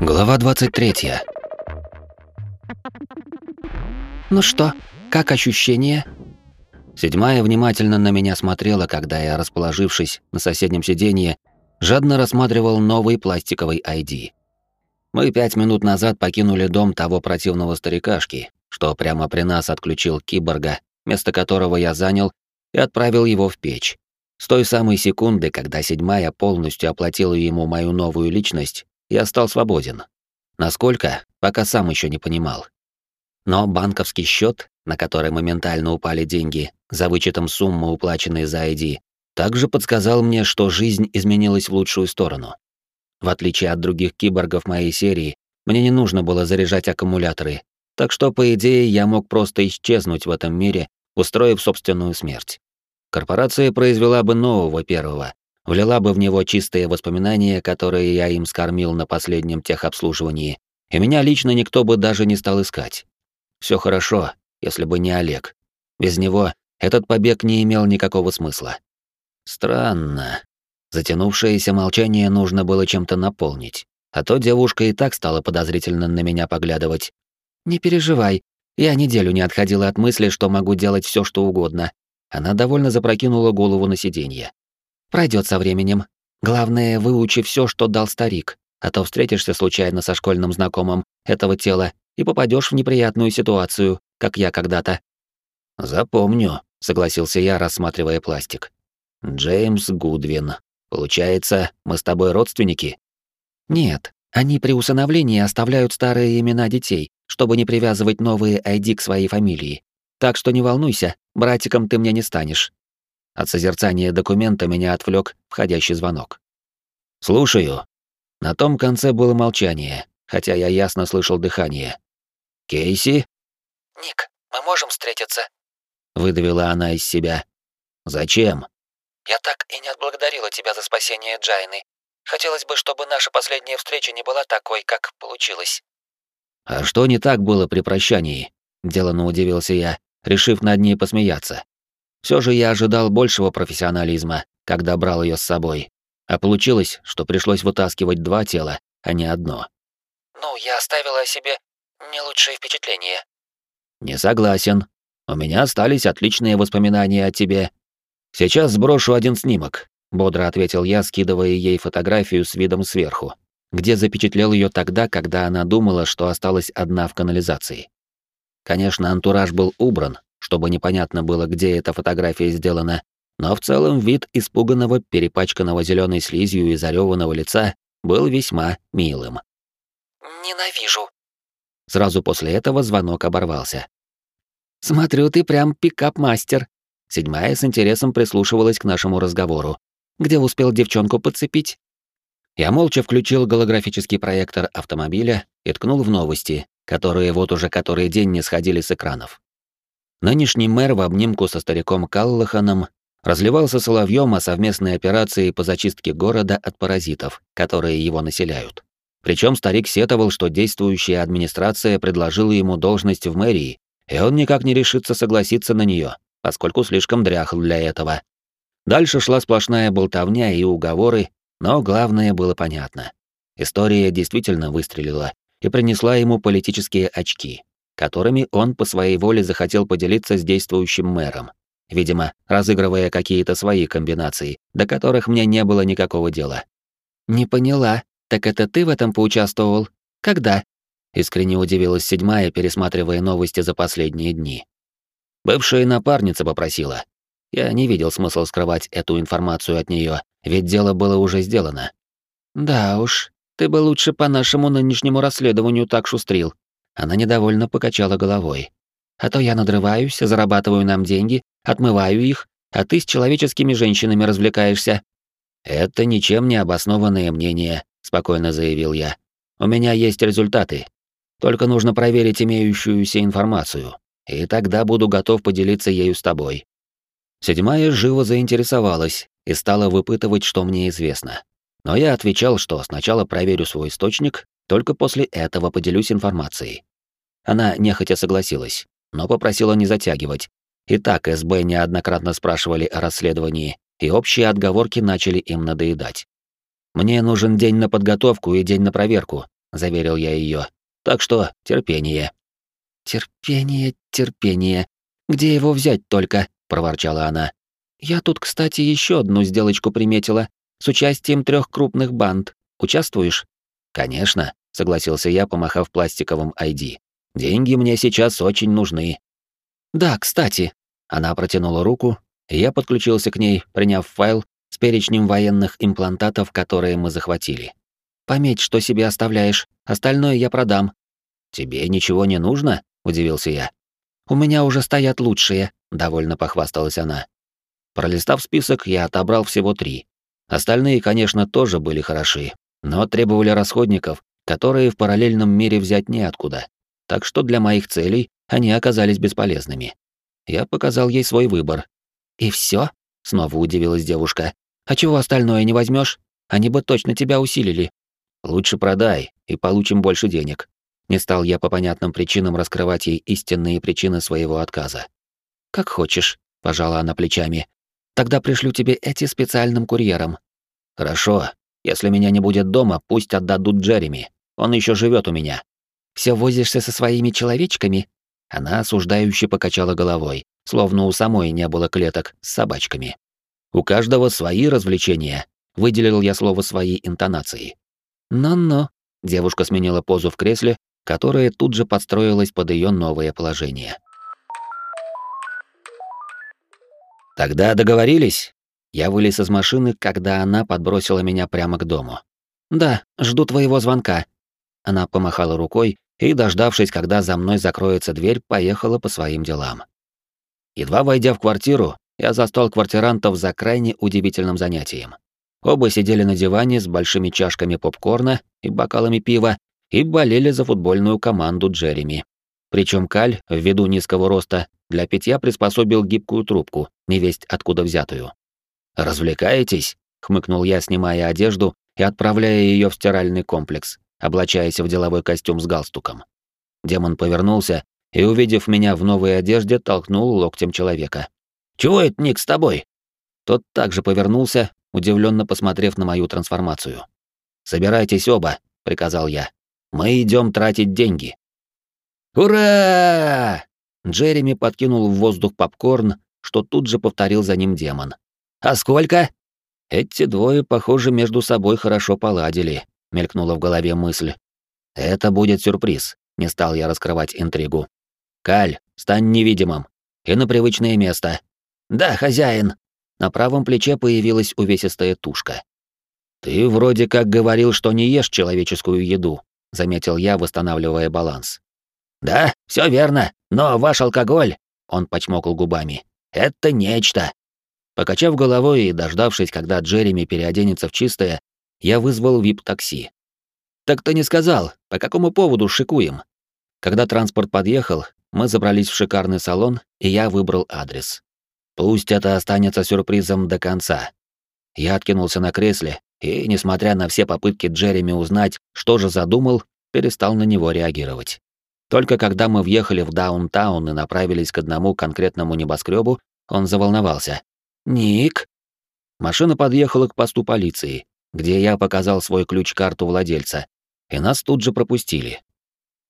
Глава 23. Ну что, как ощущения? Седьмая внимательно на меня смотрела, когда я, расположившись на соседнем сиденье, жадно рассматривал новый пластиковый ID. Мы пять минут назад покинули дом того противного старикашки, что прямо при нас отключил киборга, место которого я занял, и отправил его в печь. С той самой секунды, когда седьмая полностью оплатила ему мою новую личность, я стал свободен. Насколько, пока сам еще не понимал. Но банковский счет, на который моментально упали деньги, за вычетом суммы, уплаченной за ID, также подсказал мне, что жизнь изменилась в лучшую сторону. В отличие от других киборгов моей серии, мне не нужно было заряжать аккумуляторы, так что, по идее, я мог просто исчезнуть в этом мире, устроив собственную смерть. Корпорация произвела бы нового первого, влила бы в него чистые воспоминания, которые я им скормил на последнем техобслуживании, и меня лично никто бы даже не стал искать. Все хорошо, если бы не Олег. Без него этот побег не имел никакого смысла. Странно. Затянувшееся молчание нужно было чем-то наполнить, а то девушка и так стала подозрительно на меня поглядывать. «Не переживай, я неделю не отходила от мысли, что могу делать все, что угодно». Она довольно запрокинула голову на сиденье. Пройдет со временем. Главное, выучи все, что дал старик, а то встретишься случайно со школьным знакомым этого тела и попадешь в неприятную ситуацию, как я когда-то». «Запомню», — согласился я, рассматривая пластик. «Джеймс Гудвин. Получается, мы с тобой родственники?» «Нет, они при усыновлении оставляют старые имена детей, чтобы не привязывать новые ID к своей фамилии. Так что не волнуйся, братиком ты мне не станешь». От созерцания документа меня отвлек входящий звонок. «Слушаю». На том конце было молчание, хотя я ясно слышал дыхание. «Кейси?» «Ник, мы можем встретиться?» Выдавила она из себя. «Зачем?» «Я так и не отблагодарила тебя за спасение Джайны. Хотелось бы, чтобы наша последняя встреча не была такой, как получилось». «А что не так было при прощании?» — деланно удивился я, решив над ней посмеяться. Все же я ожидал большего профессионализма, когда брал ее с собой. А получилось, что пришлось вытаскивать два тела, а не одно. «Ну, я оставила о себе не лучшее впечатление». «Не согласен. У меня остались отличные воспоминания о тебе. Сейчас сброшу один снимок», — бодро ответил я, скидывая ей фотографию с видом сверху, где запечатлел ее тогда, когда она думала, что осталась одна в канализации. Конечно, антураж был убран, чтобы непонятно было, где эта фотография сделана, но в целом вид испуганного, перепачканного зеленой слизью и зареванного лица был весьма милым. «Ненавижу». Сразу после этого звонок оборвался. «Смотрю, ты прям пикап-мастер». Седьмая с интересом прислушивалась к нашему разговору. «Где успел девчонку подцепить?» Я молча включил голографический проектор автомобиля и ткнул в новости, которые вот уже который день не сходили с экранов. Нынешний мэр в обнимку со стариком Каллаханом разливался соловьем о совместной операции по зачистке города от паразитов, которые его населяют. Причем старик сетовал, что действующая администрация предложила ему должность в мэрии, и он никак не решится согласиться на нее, поскольку слишком дряхл для этого. Дальше шла сплошная болтовня и уговоры, но главное было понятно. История действительно выстрелила и принесла ему политические очки которыми он по своей воле захотел поделиться с действующим мэром, видимо, разыгрывая какие-то свои комбинации, до которых мне не было никакого дела. «Не поняла. Так это ты в этом поучаствовал? Когда?» Искренне удивилась седьмая, пересматривая новости за последние дни. Бывшая напарница попросила. Я не видел смысла скрывать эту информацию от нее, ведь дело было уже сделано. «Да уж, ты бы лучше по нашему нынешнему расследованию так шустрил», она недовольно покачала головой. «А то я надрываюсь, зарабатываю нам деньги, отмываю их, а ты с человеческими женщинами развлекаешься». «Это ничем не обоснованное мнение», — спокойно заявил я. «У меня есть результаты. Только нужно проверить имеющуюся информацию, и тогда буду готов поделиться ею с тобой». Седьмая живо заинтересовалась и стала выпытывать, что мне известно. Но я отвечал, что сначала проверю свой источник, только после этого поделюсь информацией. Она нехотя согласилась, но попросила не затягивать. И так СБ неоднократно спрашивали о расследовании, и общие отговорки начали им надоедать. Мне нужен день на подготовку и день на проверку, заверил я ее. Так что терпение. Терпение, терпение. Где его взять только? проворчала она. Я тут, кстати, еще одну сделочку приметила с участием трех крупных банд. Участвуешь? Конечно, согласился я, помахав пластиковым ID. Деньги мне сейчас очень нужны. Да, кстати. Она протянула руку, и я подключился к ней, приняв файл с перечнем военных имплантатов, которые мы захватили. Пометь, что себе оставляешь, остальное я продам. Тебе ничего не нужно? удивился я. У меня уже стоят лучшие, довольно похвасталась она. Пролистав список, я отобрал всего три. Остальные, конечно, тоже были хороши, но требовали расходников, которые в параллельном мире взять неоткуда. Так что для моих целей они оказались бесполезными. Я показал ей свой выбор. «И все? снова удивилась девушка. «А чего остальное не возьмешь? Они бы точно тебя усилили». «Лучше продай, и получим больше денег». Не стал я по понятным причинам раскрывать ей истинные причины своего отказа. «Как хочешь», — пожала она плечами. «Тогда пришлю тебе эти специальным курьером». «Хорошо. Если меня не будет дома, пусть отдадут Джереми. Он еще живет у меня». Все возишься со своими человечками?» Она осуждающе покачала головой, словно у самой не было клеток с собачками. «У каждого свои развлечения», — выделил я слово своей интонацией. «Но-но», — девушка сменила позу в кресле, которое тут же подстроилось под ее новое положение. «Тогда договорились?» Я вылез из машины, когда она подбросила меня прямо к дому. «Да, жду твоего звонка». Она помахала рукой и, дождавшись, когда за мной закроется дверь, поехала по своим делам. Едва войдя в квартиру, я застал квартирантов за крайне удивительным занятием. Оба сидели на диване с большими чашками попкорна и бокалами пива и болели за футбольную команду Джереми. Причем Каль, ввиду низкого роста, для питья приспособил гибкую трубку, невесть откуда взятую. «Развлекаетесь?» — хмыкнул я, снимая одежду и отправляя ее в стиральный комплекс, облачаясь в деловой костюм с галстуком. Демон повернулся и, увидев меня в новой одежде, толкнул локтем человека. «Чего это, Ник, с тобой?» Тот также повернулся, удивленно посмотрев на мою трансформацию. «Собирайтесь оба», — приказал я. «Мы идем тратить деньги». «Ура!» Джереми подкинул в воздух попкорн, что тут же повторил за ним демон. «А сколько?» Эти двое, похоже, между собой хорошо поладили, мелькнула в голове мысль. Это будет сюрприз, не стал я раскрывать интригу. Каль, стань невидимым и на привычное место. Да, хозяин. На правом плече появилась увесистая тушка. Ты вроде как говорил, что не ешь человеческую еду, заметил я, восстанавливая баланс. Да, все верно, но ваш алкоголь, он почмокал губами. Это нечто. Покачав головой и дождавшись, когда Джереми переоденется в чистое, я вызвал вип-такси. «Так ты не сказал, по какому поводу шикуем?» Когда транспорт подъехал, мы забрались в шикарный салон, и я выбрал адрес. Пусть это останется сюрпризом до конца. Я откинулся на кресле и, несмотря на все попытки Джереми узнать, что же задумал, перестал на него реагировать. Только когда мы въехали в даунтаун и направились к одному конкретному небоскребу, он заволновался. «Ник?» Машина подъехала к посту полиции, где я показал свой ключ-карту владельца, и нас тут же пропустили.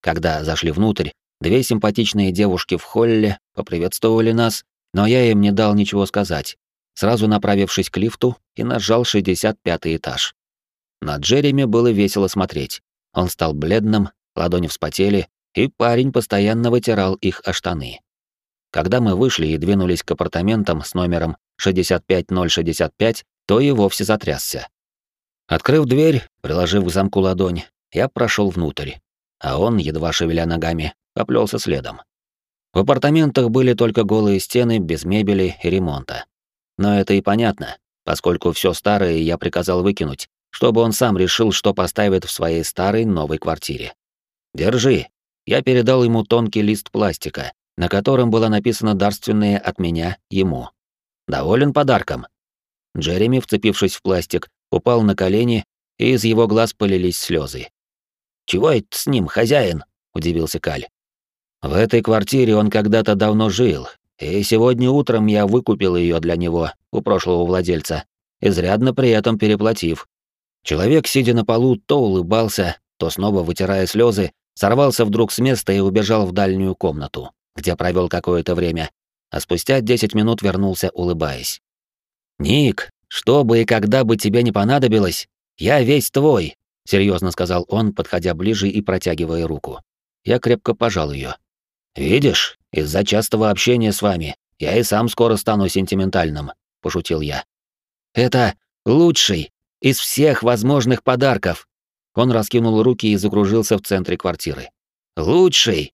Когда зашли внутрь, две симпатичные девушки в холле поприветствовали нас, но я им не дал ничего сказать, сразу направившись к лифту и нажал 65-й этаж. На Джереми было весело смотреть. Он стал бледным, ладони вспотели, и парень постоянно вытирал их о штаны. Когда мы вышли и двинулись к апартаментам с номером 65065, то и вовсе затрясся. Открыв дверь, приложив к замку ладонь, я прошел внутрь, а он, едва шевеля ногами, поплелся следом. В апартаментах были только голые стены, без мебели и ремонта. Но это и понятно, поскольку все старое я приказал выкинуть, чтобы он сам решил, что поставит в своей старой новой квартире. «Держи». Я передал ему тонкий лист пластика, на котором было написано дарственное от меня ему. Доволен подарком. Джереми, вцепившись в пластик, упал на колени, и из его глаз полились слезы. «Чего это с ним, хозяин?» — удивился Каль. «В этой квартире он когда-то давно жил, и сегодня утром я выкупил ее для него у прошлого владельца, изрядно при этом переплатив. Человек, сидя на полу, то улыбался, то снова, вытирая слезы, сорвался вдруг с места и убежал в дальнюю комнату, где провел какое-то время, а спустя 10 минут вернулся, улыбаясь. «Ник, что бы и когда бы тебе не понадобилось, я весь твой», — серьезно сказал он, подходя ближе и протягивая руку. Я крепко пожал ее. «Видишь, из-за частого общения с вами я и сам скоро стану сентиментальным», — пошутил я. «Это лучший из всех возможных подарков!» Он раскинул руки и закружился в центре квартиры. «Лучший!»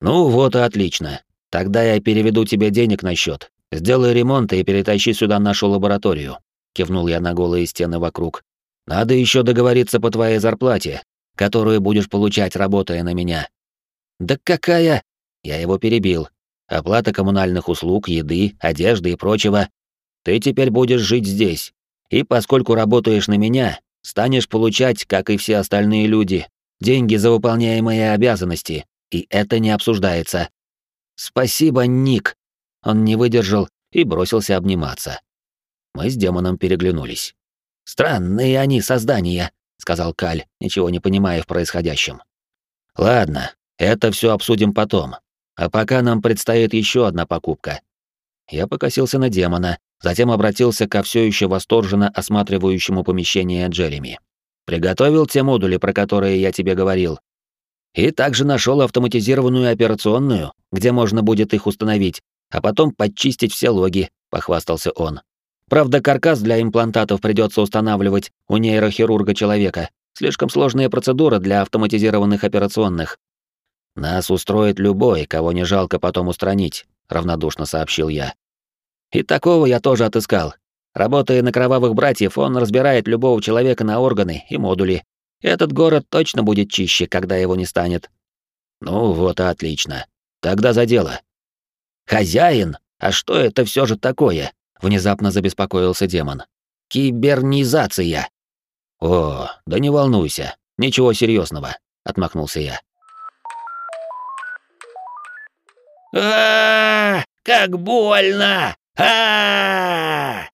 «Ну вот и отлично. Тогда я переведу тебе денег на счет. Сделай ремонт и перетащи сюда нашу лабораторию», — кивнул я на голые стены вокруг. «Надо еще договориться по твоей зарплате, которую будешь получать, работая на меня». «Да какая?» Я его перебил. «Оплата коммунальных услуг, еды, одежды и прочего. Ты теперь будешь жить здесь. И поскольку работаешь на меня, станешь получать, как и все остальные люди, деньги за выполняемые обязанности, и это не обсуждается. Спасибо, Ник. Он не выдержал и бросился обниматься. Мы с демоном переглянулись. Странные они создания, сказал Каль, ничего не понимая в происходящем. Ладно, это все обсудим потом. А пока нам предстоит еще одна покупка. Я покосился на демона, затем обратился ко все еще восторженно осматривающему помещение Джереми. Приготовил те модули, про которые я тебе говорил. И также нашел автоматизированную операционную, где можно будет их установить, а потом подчистить все логи, похвастался он. Правда, каркас для имплантатов придется устанавливать у нейрохирурга человека. Слишком сложная процедура для автоматизированных операционных. Нас устроит любой, кого не жалко потом устранить, равнодушно сообщил я. И такого я тоже отыскал. Работая на кровавых братьев, он разбирает любого человека на органы и модули. Этот город точно будет чище, когда его не станет. Ну вот и отлично. Тогда за дело. Хозяин, а что это все же такое? Внезапно забеспокоился демон. Кибернизация. О, да не волнуйся, ничего серьезного, отмахнулся я. А, как больно! А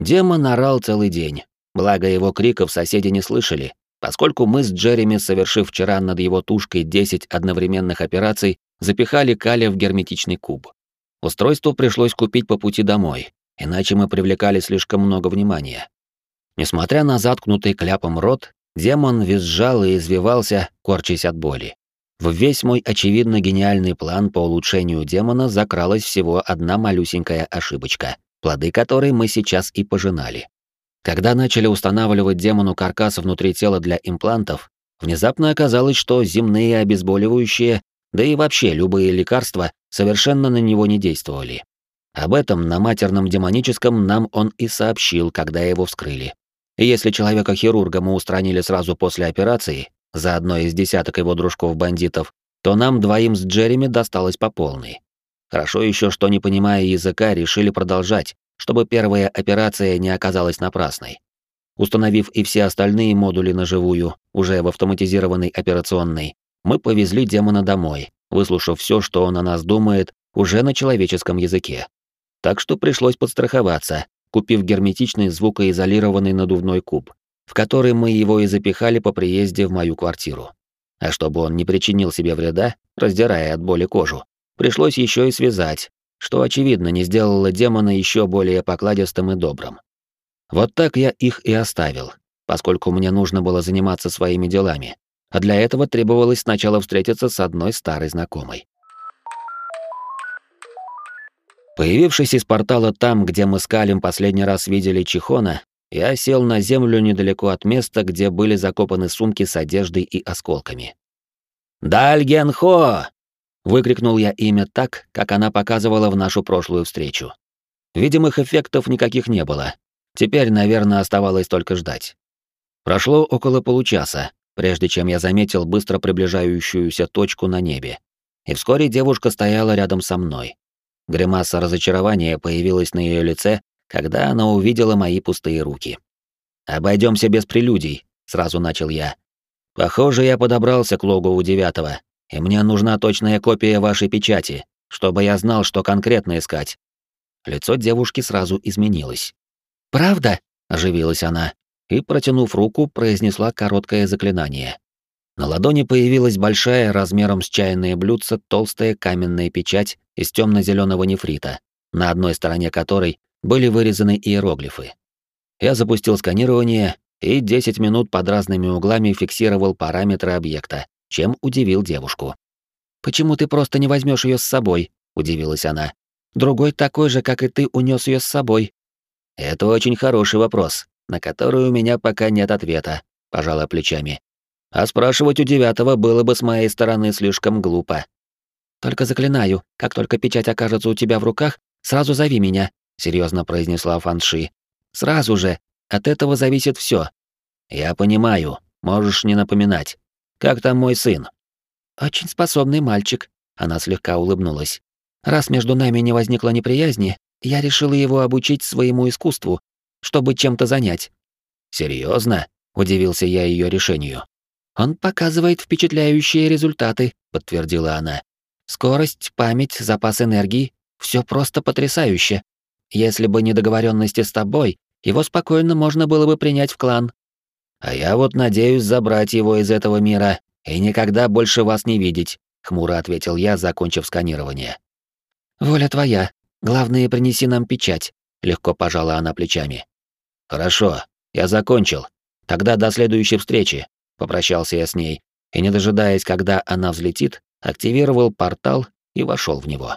Демон орал целый день. Благо его криков соседи не слышали, поскольку мы с Джереми, совершив вчера над его тушкой 10 одновременных операций, запихали Каля в герметичный куб. Устройство пришлось купить по пути домой, иначе мы привлекали слишком много внимания. Несмотря на заткнутый кляпом рот, демон визжал и извивался, корчась от боли. В весь мой очевидно гениальный план по улучшению демона закралась всего одна малюсенькая ошибочка, плоды которой мы сейчас и пожинали. Когда начали устанавливать демону каркас внутри тела для имплантов, внезапно оказалось, что земные обезболивающие, да и вообще любые лекарства, совершенно на него не действовали. Об этом на матерном демоническом нам он и сообщил, когда его вскрыли. Если человека-хирурга мы устранили сразу после операции, за одной из десяток его дружков-бандитов, то нам двоим с Джереми досталось по полной. Хорошо еще, что, не понимая языка, решили продолжать, чтобы первая операция не оказалась напрасной. Установив и все остальные модули на живую, уже в автоматизированной операционной, мы повезли демона домой, выслушав все, что он о нас думает, уже на человеческом языке. Так что пришлось подстраховаться, купив герметичный звукоизолированный надувной куб в который мы его и запихали по приезде в мою квартиру. А чтобы он не причинил себе вреда, раздирая от боли кожу, пришлось еще и связать, что, очевидно, не сделало демона еще более покладистым и добрым. Вот так я их и оставил, поскольку мне нужно было заниматься своими делами, а для этого требовалось сначала встретиться с одной старой знакомой. Появившись из портала там, где мы с Калем последний раз видели Чихона, я сел на землю недалеко от места, где были закопаны сумки с одеждой и осколками. «Дальгенхо!» — выкрикнул я имя так, как она показывала в нашу прошлую встречу. Видимых эффектов никаких не было. Теперь, наверное, оставалось только ждать. Прошло около получаса, прежде чем я заметил быстро приближающуюся точку на небе. И вскоре девушка стояла рядом со мной. Гримаса разочарования появилась на ее лице, когда она увидела мои пустые руки. Обойдемся без прелюдий», — сразу начал я. «Похоже, я подобрался к логу у девятого, и мне нужна точная копия вашей печати, чтобы я знал, что конкретно искать». Лицо девушки сразу изменилось. «Правда?» — оживилась она. и, протянув руку, произнесла короткое заклинание. На ладони появилась большая, размером с чайное блюдце, толстая каменная печать из темно-зеленого нефрита, на одной стороне которой были вырезаны иероглифы. Я запустил сканирование и 10 минут под разными углами фиксировал параметры объекта, чем удивил девушку. «Почему ты просто не возьмешь ее с собой?» — удивилась она. «Другой такой же, как и ты, унес ее с собой». «Это очень хороший вопрос, на который у меня пока нет ответа», — пожала плечами. «А спрашивать у девятого было бы с моей стороны слишком глупо». «Только заклинаю, как только печать окажется у тебя в руках, сразу зови меня», — серьезно произнесла Фанши. «Сразу же. От этого зависит все. «Я понимаю. Можешь не напоминать. Как там мой сын?» «Очень способный мальчик», — она слегка улыбнулась. «Раз между нами не возникло неприязни, я решила его обучить своему искусству, чтобы чем-то занять». Серьезно? удивился я ее решению. «Он показывает впечатляющие результаты», — подтвердила она. «Скорость, память, запас энергии — все просто потрясающе. Если бы не договоренности с тобой, его спокойно можно было бы принять в клан». «А я вот надеюсь забрать его из этого мира и никогда больше вас не видеть», — хмуро ответил я, закончив сканирование. «Воля твоя. Главное, принеси нам печать», — легко пожала она плечами. «Хорошо, я закончил. Тогда до следующей встречи», — попрощался я с ней, и, не дожидаясь, когда она взлетит, активировал портал и вошел в него.